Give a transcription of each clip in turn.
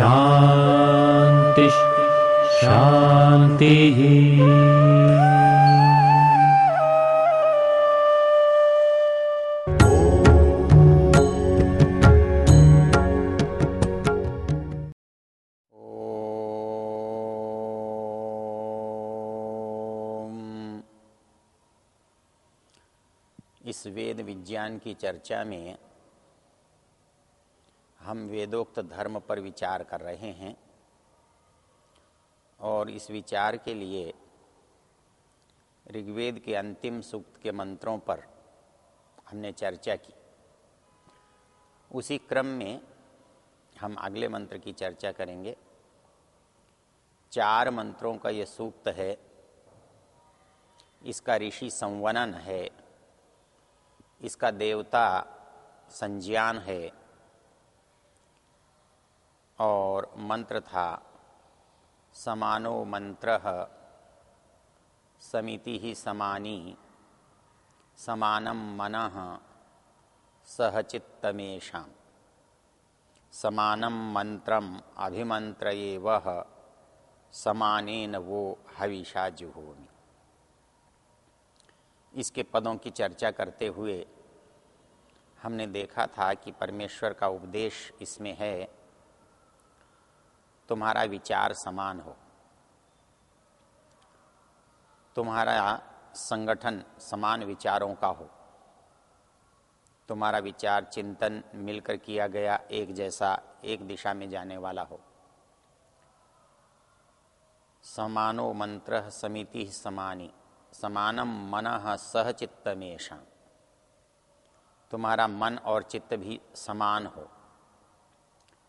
शांति ओम। इस वेद विज्ञान की चर्चा में हम वेदोक्त धर्म पर विचार कर रहे हैं और इस विचार के लिए ऋग्वेद के अंतिम सूक्त के मंत्रों पर हमने चर्चा की। उसी क्रम में हम अगले मंत्र की चर्चा करेंगे। चार मंत्रों का ये सूक्त है। इसका ऋषि संवनन है। इसका देवता संज्ञान है। और मंत्र था, समानो मंत्र, समिति ही समानी, समानम मन सहचित्तमेशा समानम मंत्रम अभिमंत्र वह समानेन वो हविषा जुहोमी। इसके पदों की चर्चा करते हुए हमने देखा था कि परमेश्वर का उपदेश इसमें है तुम्हारा विचार समान हो। तुम्हारा संगठन समान विचारों का हो। तुम्हारा विचार चिंतन मिलकर किया गया एक जैसा एक दिशा में जाने वाला हो। समानो मंत्र समिति समानी, समानम मन सह चित्तमेशा तुम्हारा मन और चित्त भी समान हो।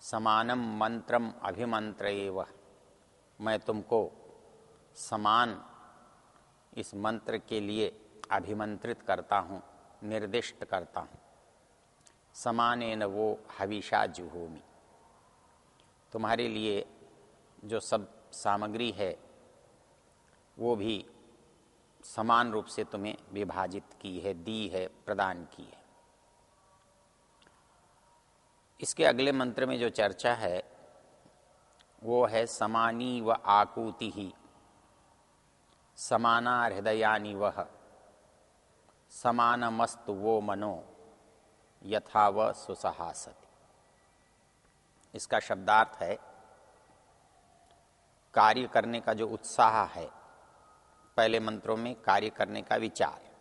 समानम मंत्रम अभिमंत्र मैं तुमको समान इस मंत्र के लिए अभिमंत्रित करता हूँ, निर्दिष्ट करता हूँ। समान न वो हविषा जुहोमी। तुम्हारे लिए जो सब सामग्री है, वो भी समान रूप से तुम्हें विभाजित की है, दी है, प्रदान की है। इसके अगले मंत्र में जो चर्चा है, वो है समानी व आकुति ही। समाना हृदयानी वह, समानमस्तु वो मनो, यथा व सुसहासति। इसका शब्दार्थ है, कार्य करने का जो उत्साह है, पहले मंत्रों में कार्य करने का विचार।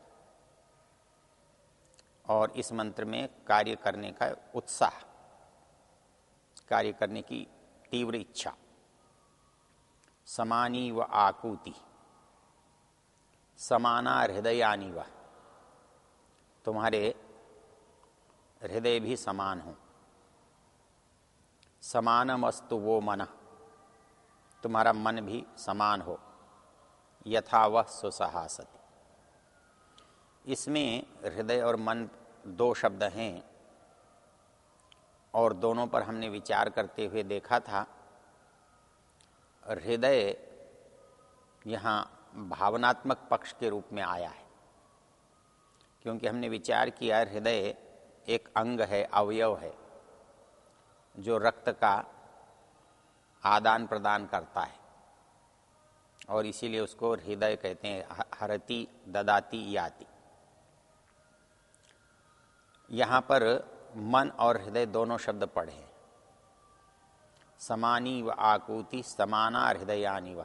और इस मंत्र में कार्य करने का उत्साह। कार्य करने की तीव्र इच्छा। समानी व आकूति। समाना हृदयानी व। तुम्हारे हृदय भी समान हो। समानमस्तु वो मन। तुम्हारा मन भी समान हो। यथा वह सुसहासति। इसमें हृदय और मन दो शब्द हैं। और दोनों पर हमने विचार करते हुए देखा था, हृदय यहाँ भावनात्मक पक्ष के रूप में आया है। क्योंकि हमने विचार किया हृदय एक अंग है, अवयव है, जो रक्त का आदान प्रदान करता है। और इसीलिए उसको हृदय कहते हैं हरती ददाती याति। यहाँ पर मन और हृदय दोनों शब्द पढ़े समानी व आकूति समाना हृदयानी व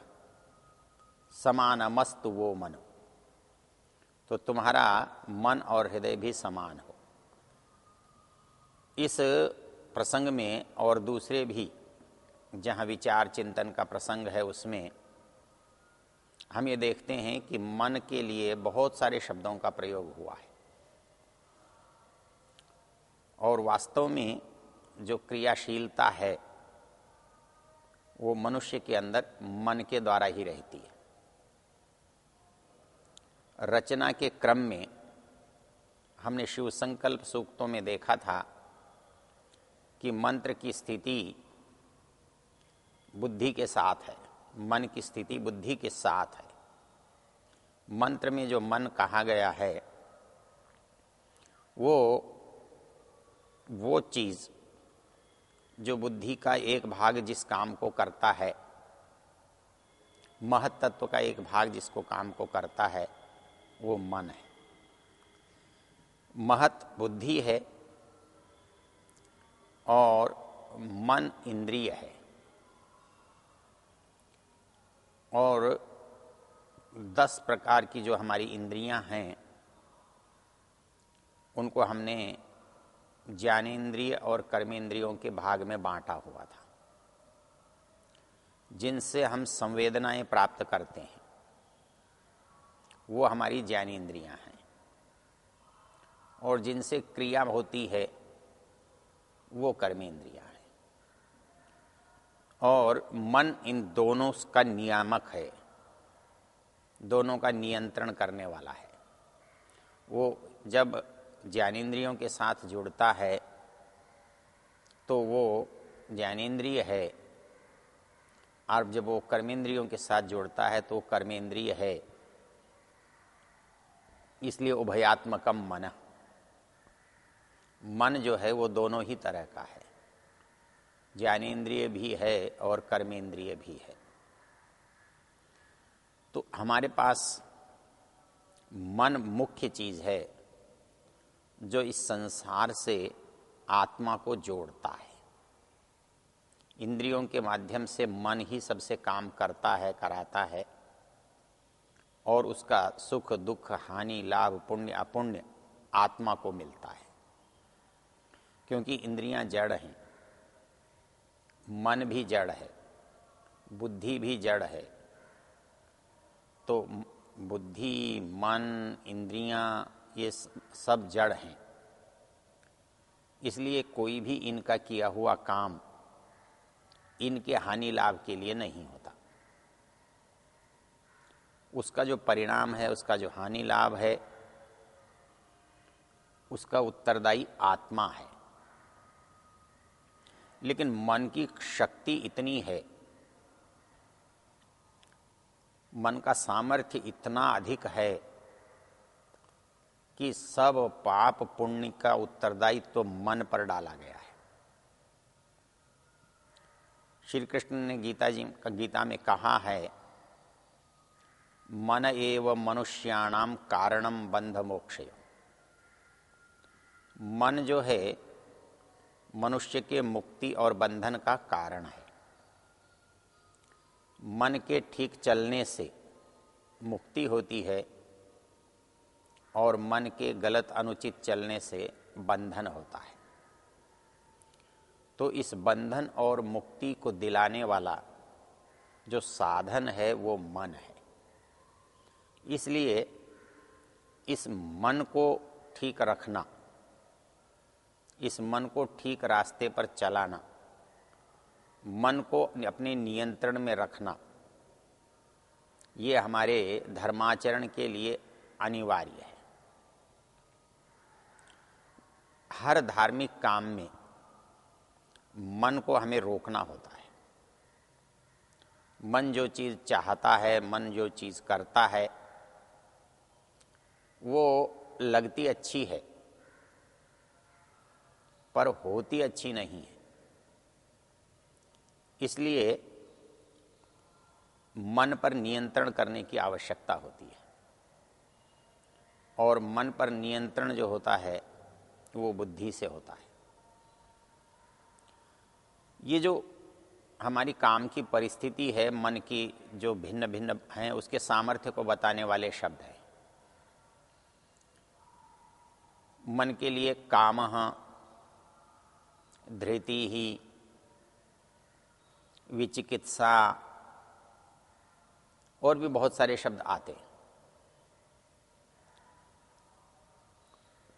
समानमस्तु वो मन। तो तुम्हारा मन और हृदय भी समान हो। इस प्रसंग में और दूसरे भी जहाँ विचार चिंतन का प्रसंग है उसमें हम ये देखते हैं कि मन के लिए बहुत सारे शब्दों का प्रयोग हुआ है। और वास्तव में जो क्रियाशीलता है, वो मनुष्य के अंदर मन के द्वारा ही रहती है। रचना के क्रम में हमने शिव संकल्प सूक्तों में देखा था कि मंत्र की स्थिति बुद्धि के साथ है, मन की स्थिति बुद्धि के साथ है। मंत्र में जो मन कहा गया है, वो वो चीज़ जो बुद्धि का एक भाग जिस काम को करता है, महत्त्व का एक भाग जिसको काम को करता है, वो मन है। महत बुद्धि है और मन इंद्रिय है। और दस प्रकार की जो हमारी इंद्रियाँ हैं, उनको हमने ज्ञानेन्द्रिय और कर्मेंद्रियों के भाग में बांटा हुआ था। जिनसे हम संवेदनाएँ प्राप्त करते हैं, वो हमारी ज्ञानेन्द्रियाँ हैं। और जिनसे क्रिया होती है, वो कर्मेंद्रियाँ हैं। और मन इन दोनों का नियामक है, दोनों का नियंत्रण करने वाला है। वो जब ज्ञानेन्द्रियों के साथ जुड़ता है तो वो ज्ञानेन्द्रिय है। और जब वो कर्मेंद्रियों के साथ जुड़ता है तो कर्मेंद्रिय है। इसलिए उभयात्मकम मन। मन जो है, वो दोनों ही तरह का है। ज्ञानेन्द्रिय भी है और कर्मेंद्रिय भी है। तो हमारे पास मन मुख्य चीज़ है। जो इस संसार से आत्मा को जोड़ता है। इंद्रियों के माध्यम से मन ही सबसे काम करता है, कराता है। और उसका सुख, दुख, हानि, लाभ, पुण्य, अपुण्य आत्मा को मिलता है। क्योंकि इंद्रियाँ जड़ हैं। मन भी जड़ है। बुद्धि भी जड़ है। तो बुद्धि, मन, इंद्रियाँ ये सब जड़ हैं। इसलिए कोई भी इनका किया हुआ काम इनके हानि लाभ के लिए नहीं होता। उसका जो परिणाम है, उसका जो हानि लाभ है, उसका उत्तरदायी आत्मा है। लेकिन मन की शक्ति इतनी है, मन का सामर्थ्य इतना अधिक है कि सब पाप पुण्य का उत्तरदायित्व तो मन पर डाला गया है। श्री कृष्ण ने गीता जी का गीता में कहा है, मन एव मनुष्याणाम कारणम बंध मोक्ष मन जो है, मनुष्य के मुक्ति और बंधन का कारण है। मन के ठीक चलने से मुक्ति होती है और मन के गलत अनुचित चलने से बंधन होता है। तो इस बंधन और मुक्ति को दिलाने वाला जो साधन है, वो मन है। इसलिए इस मन को ठीक रखना, इस मन को ठीक रास्ते पर चलाना, मन को अपने नियंत्रण में रखना, ये हमारे धर्माचरण के लिए अनिवार्य है। हर धार्मिक काम में मन को हमें रोकना होता है। मन जो चीज़ चाहता है, मन जो चीज़ करता है, वो लगती अच्छी है, पर होती अच्छी नहीं है। इसलिए मन पर नियंत्रण करने की आवश्यकता होती है। और मन पर नियंत्रण जो होता है वो बुद्धि से होता है। ये जो हमारी काम की परिस्थिति है, मन की जो भिन्न भिन्न हैं, उसके सामर्थ्य को बताने वाले शब्द हैं। मन के लिए काम धृति ही विचिकित्सा और भी बहुत सारे शब्द आते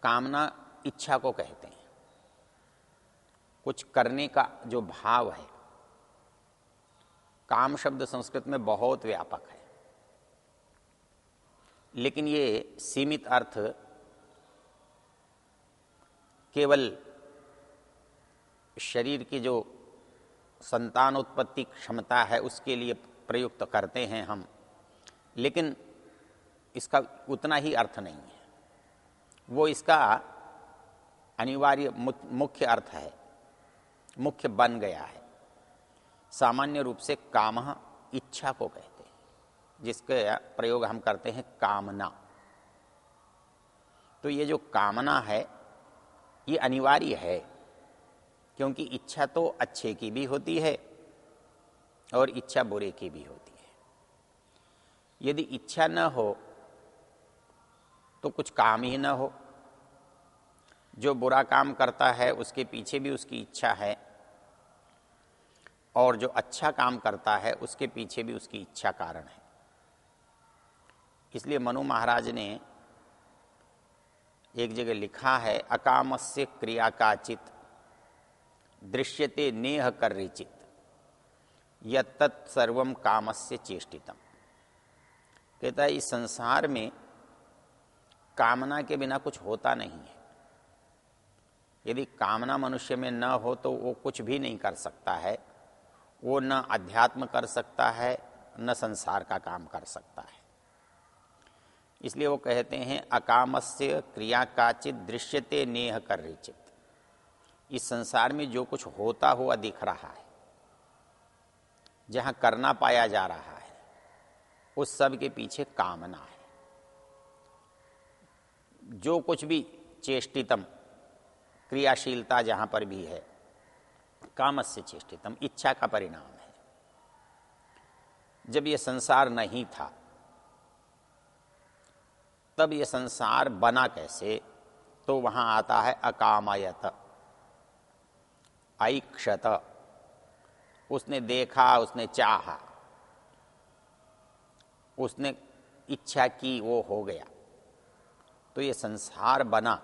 कामना इच्छा को कहते हैं। कुछ करने का जो भाव है, काम शब्द संस्कृत में बहुत व्यापक है। लेकिन ये सीमित अर्थ केवल शरीर की जो संतान उत्पत्ति क्षमता है, उसके लिए प्रयुक्त करते हैं हम। लेकिन इसका उतना ही अर्थ नहीं है। वो इसका अनिवार्य मुख्य अर्थ है। मुख्य बन गया है। सामान्य रूप से काम इच्छा को कहते हैं, जिसके प्रयोग हम करते हैं कामना। तो ये जो कामना है, ये अनिवार्य है, क्योंकि इच्छा तो अच्छे की भी होती है और इच्छा बुरे की भी होती है। यदि इच्छा न हो तो कुछ काम ही न हो। जो बुरा काम करता है, उसके पीछे भी उसकी इच्छा है। और जो अच्छा काम करता है, उसके पीछे भी उसकी इच्छा कारण है। इसलिए मनु महाराज ने एक जगह लिखा है, अकामस्य क्रिया का चित दृश्यते नेह कर रिचित यत्तत्सर्व कामस्य चेष्टितम। कहता है, इस संसार में कामना के बिना कुछ होता नहीं है। यदि कामना मनुष्य में न हो तो वो कुछ भी नहीं कर सकता है। वो न अध्यात्म कर सकता है, न संसार का काम कर सकता है। इसलिए वो कहते हैं, अकामस्य क्रिया काचित दृश्यते नेह कर रिचित। इस संसार में जो कुछ होता हुआ दिख रहा है, जहाँ करना पाया जा रहा है, उस सब के पीछे कामना है। जो कुछ भी चेष्टितम क्रियाशीलता जहाँ पर भी है, कामस्य चेष्टितम, इच्छा का परिणाम है। जब यह संसार नहीं था, तब यह संसार बना कैसे तो वहाँ आता है अकामायत, ऐक्षत। उसने देखा, उसने चाहा, उसने इच्छा की, वो हो गया। तो ये संसार बना।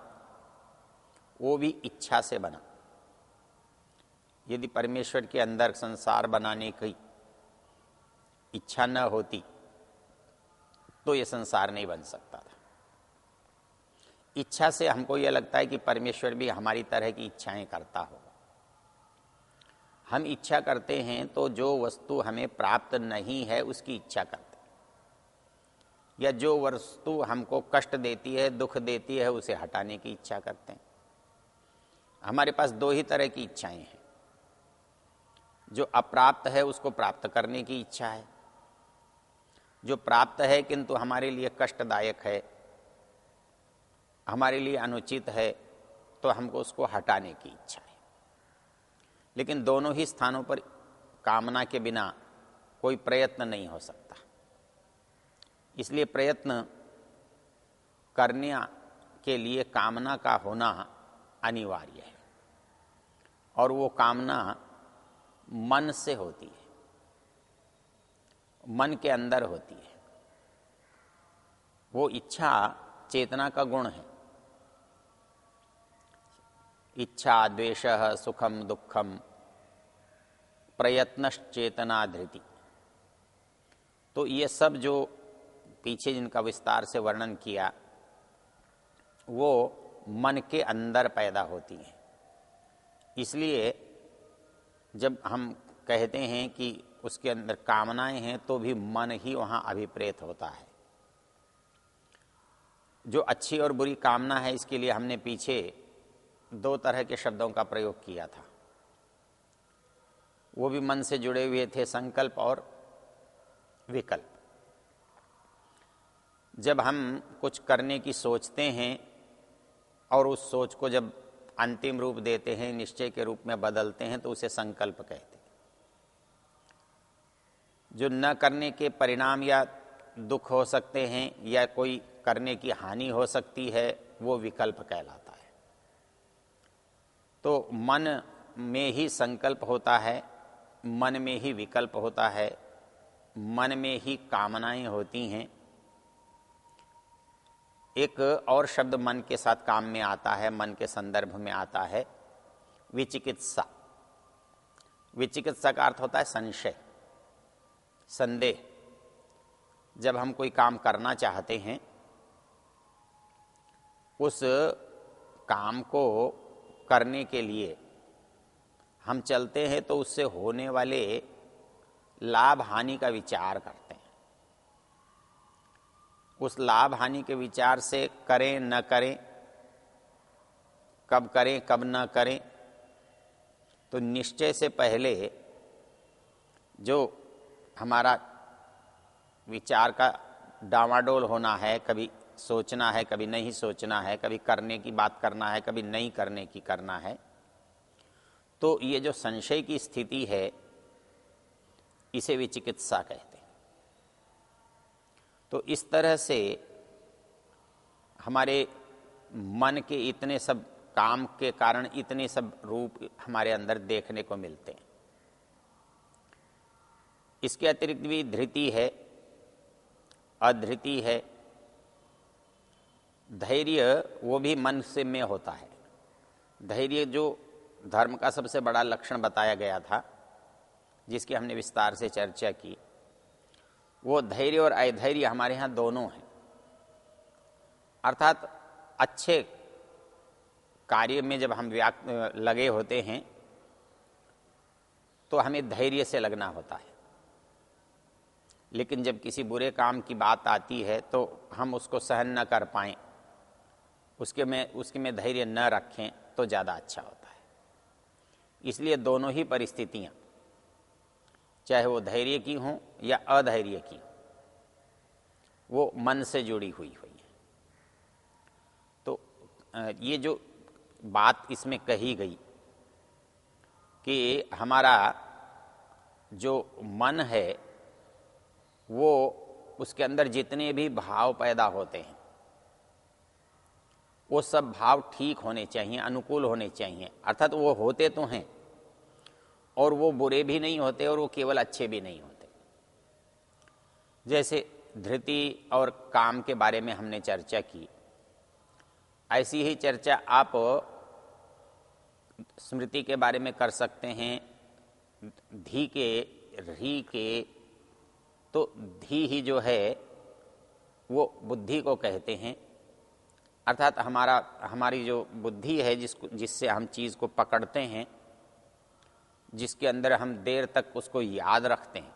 वो भी इच्छा से बना। यदि परमेश्वर के अंदर संसार बनाने की इच्छा न होती तो ये संसार नहीं बन सकता था। इच्छा से हमको यह लगता है कि परमेश्वर भी हमारी तरह की इच्छाएँ करता हो हम इच्छा करते हैं तो जो वस्तु हमें प्राप्त नहीं है, उसकी इच्छा करते या जो वस्तु हमको कष्ट देती है, दुख देती है, उसे हटाने की इच्छा करते हैं। हमारे पास दो ही तरह की इच्छाएँ हैं। जो अप्राप्त है, उसको प्राप्त करने की इच्छा है। जो प्राप्त है, किंतु हमारे लिए कष्टदायक है, हमारे लिए अनुचित है तो हमको उसको हटाने की इच्छा है। लेकिन दोनों ही स्थानों पर कामना के बिना कोई प्रयत्न नहीं हो सकता। इसलिए प्रयत्न करने के लिए कामना का होना अनिवार्य है। और वो कामना मन से होती है। मन के अंदर होती है। वो इच्छा चेतना का गुण है। इच्छा, द्वेष सुखम दुखम प्रयत्नश्चेतना धृति तो ये सब जो पीछे जिनका विस्तार से वर्णन किया, वो मन के अंदर पैदा होती हैं। इसलिए जब हम कहते हैं कि उसके अंदर कामनाएँ हैं तो भी मन ही वहाँ अभिप्रेत होता है। जो अच्छी और बुरी कामना है, इसके लिए हमने पीछे दो तरह के शब्दों का प्रयोग किया था। वो भी मन से जुड़े हुए थे, संकल्प और विकल्प। जब हम कुछ करने की सोचते हैं, और उस सोच को जब अंतिम रूप देते हैं, निश्चय के रूप में बदलते हैं तो उसे संकल्प कहते हैं। जो न करने के परिणाम या दुख हो सकते हैं, या कोई करने की हानि हो सकती है, वो विकल्प कहलाता है। तो मन में ही संकल्प होता है, मन में ही विकल्प होता है, मन में ही कामनाएँ होती हैं एक और शब्द मन के साथ काम में आता है, मन के संदर्भ में आता है, विचिकित्सा। विचिकित्सा का अर्थ होता है संशय, संदेह। जब हम कोई काम करना चाहते हैं, उस काम को करने के लिए हम चलते हैं तो उससे होने वाले लाभ हानि का विचार करते हैं। उस लाभ हानि के विचार से करें, न करें, कब करें, कब न करें तो निश्चय से पहले जो हमारा विचार का डावाडोल होना है, कभी सोचना है, कभी नहीं सोचना है, कभी करने की बात करना है, कभी नहीं करने की करना है तो ये जो संशय की स्थिति है, इसे भी चिकित्सा कहते हैं। तो इस तरह से हमारे मन के इतने सब, काम के कारण इतने सब रूप हमारे अंदर देखने को मिलते हैं। इसके अतिरिक्त भी धृति है, अधृति है, धैर्य वो भी मन से में होता है। धैर्य जो धर्म का सबसे बड़ा लक्षण बताया गया था, जिसकी हमने विस्तार से चर्चा की वो धैर्य और अधैर्य हमारे यहाँ दोनों हैं। अर्थात अच्छे कार्य में जब हम लगे होते हैं तो हमें धैर्य से लगना होता है। लेकिन जब किसी बुरे काम की बात आती है तो हम उसको सहन न कर पाए। उसके में उसके में धैर्य न रखें तो ज़्यादा अच्छा होता है। इसलिए दोनों ही परिस्थितियाँ चाहे वो धैर्य की हों या अधैर्य की वो मन से जुड़ी हुई हुई है। तो ये जो बात इसमें कही गई कि हमारा जो मन है, वो उसके अंदर जितने भी भाव पैदा होते हैं, वो सब भाव ठीक होने चाहिए, अनुकूल होने चाहिए। अर्थात वो होते तो हैं और वो बुरे भी नहीं होते और वो केवल अच्छे भी नहीं होते। जैसे धृति और काम के बारे में हमने चर्चा की। ऐसी ही चर्चा आप स्मृति के बारे में कर सकते हैं। धी के, री के तो धी ही जो है, वो बुद्धि को कहते हैं। अर्थात हमारा, हमारी जो बुद्धि है जिसको, जिससे हम चीज़ को पकड़ते हैं जिसके अंदर हम देर तक उसको याद रखते हैं।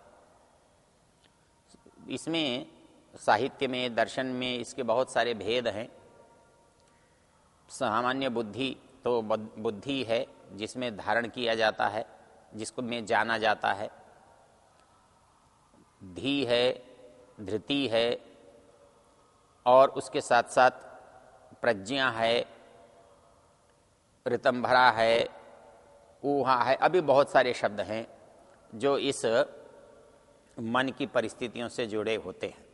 इसमें साहित्य में, दर्शन में इसके बहुत सारे भेद हैं। सामान्य बुद्धि तो बुद्धि है जिसमें धारण किया जाता है, जिसको में जाना जाता है। धी है, धृति है, और उसके साथ साथ प्रज्ञा है, ऋतंभरा है ऊहा है। अभी बहुत सारे शब्द हैं जो इस मन की परिस्थितियों से जुड़े होते हैं।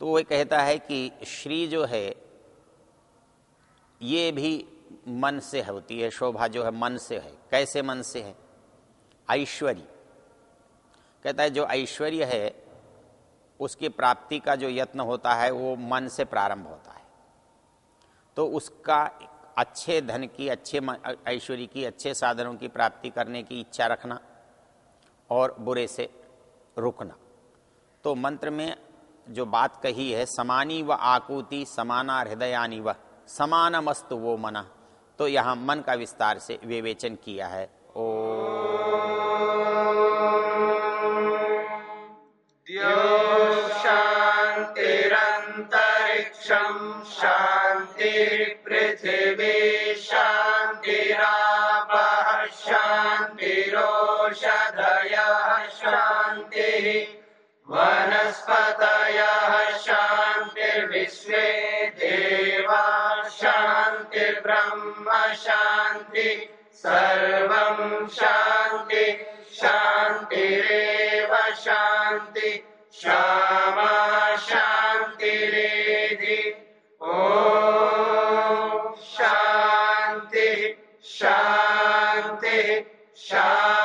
तो वह कहता है कि श्री जो है, ये भी मन से होती है, शोभा जो है मन से है। कैसे मन से है? ऐश्वर्य। कहता है जो ऐश्वर्य है, उसकी प्राप्ति का जो यत्न होता है, वो मन से प्रारंभ होता है। तो उसका अच्छे धन की, अच्छे ऐश्वर्य की, अच्छे साधनों की प्राप्ति करने की इच्छा रखना और बुरे से रुकना। तो मंत्र में जो बात कही है, समानी व आकूति समाना हृदयानी व समान मस्तु वो मना। तो यहाँ मन का विस्तार से विवेचन किया है। ओ वनस्पतयः शान्तिर्विश्वे देवा शान्तिर्ब्रह्म शान्ति सर्वं शान्ति शान्तिरेव शान्ति श्यामा शान्तिरेधि Shine.